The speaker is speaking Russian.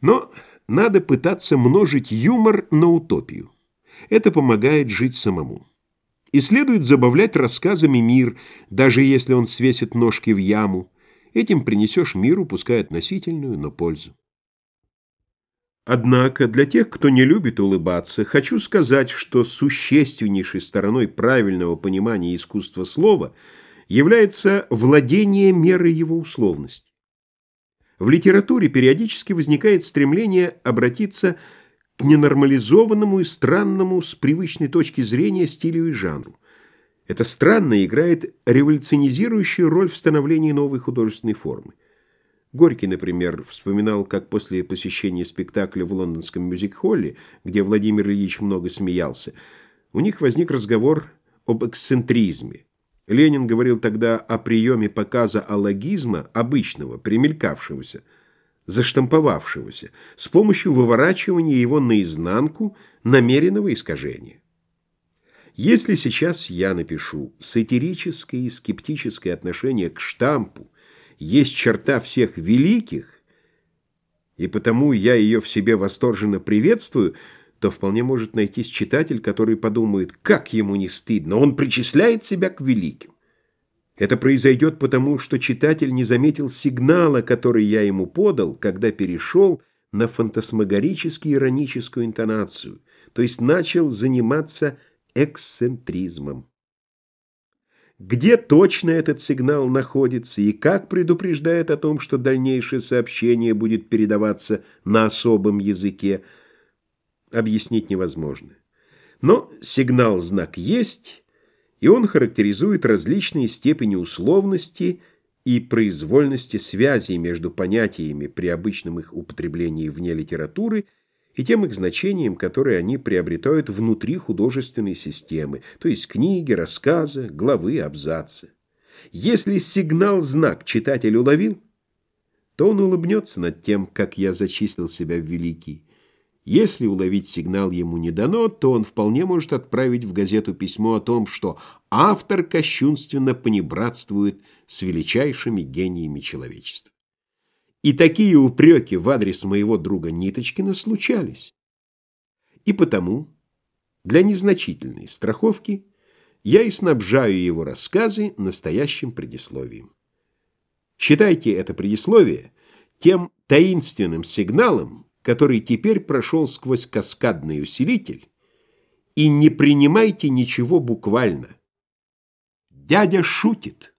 Но надо пытаться множить юмор на утопию. Это помогает жить самому. И следует забавлять рассказами мир, даже если он свесит ножки в яму. Этим принесешь миру, пускай относительную, но пользу. Однако для тех, кто не любит улыбаться, хочу сказать, что существеннейшей стороной правильного понимания искусства слова является владение мерой его условности. В литературе периодически возникает стремление обратиться к ненормализованному и странному с привычной точки зрения стилю и жанру. Это странное играет революционизирующую роль в становлении новой художественной формы. Горький, например, вспоминал, как после посещения спектакля в лондонском мюзик-холле, где Владимир Ильич много смеялся, у них возник разговор об эксцентризме. Ленин говорил тогда о приеме показа аллогизма, обычного, примелькавшегося, заштамповавшегося, с помощью выворачивания его наизнанку намеренного искажения. Если сейчас я напишу сатирическое и скептическое отношение к штампу есть черта всех великих, и потому я ее в себе восторженно приветствую, то вполне может найтись читатель, который подумает, как ему не стыдно, он причисляет себя к великим. Это произойдет потому, что читатель не заметил сигнала, который я ему подал, когда перешел на фантасмагорически-ироническую интонацию, то есть начал заниматься эксцентризмом. Где точно этот сигнал находится и как предупреждает о том, что дальнейшее сообщение будет передаваться на особом языке – объяснить невозможно. Но сигнал-знак есть, и он характеризует различные степени условности и произвольности связи между понятиями при обычном их употреблении вне литературы и тем их значением, которое они приобретают внутри художественной системы, то есть книги, рассказы, главы, абзацы. Если сигнал-знак читатель уловил, то он улыбнется над тем, как я зачислил себя в великий. Если уловить сигнал ему не дано, то он вполне может отправить в газету письмо о том, что автор кощунственно понебратствует с величайшими гениями человечества. И такие упреки в адрес моего друга Ниточкина случались. И потому, для незначительной страховки, я и снабжаю его рассказы настоящим предисловием. Считайте это предисловие тем таинственным сигналом, который теперь прошел сквозь каскадный усилитель, и не принимайте ничего буквально. Дядя шутит.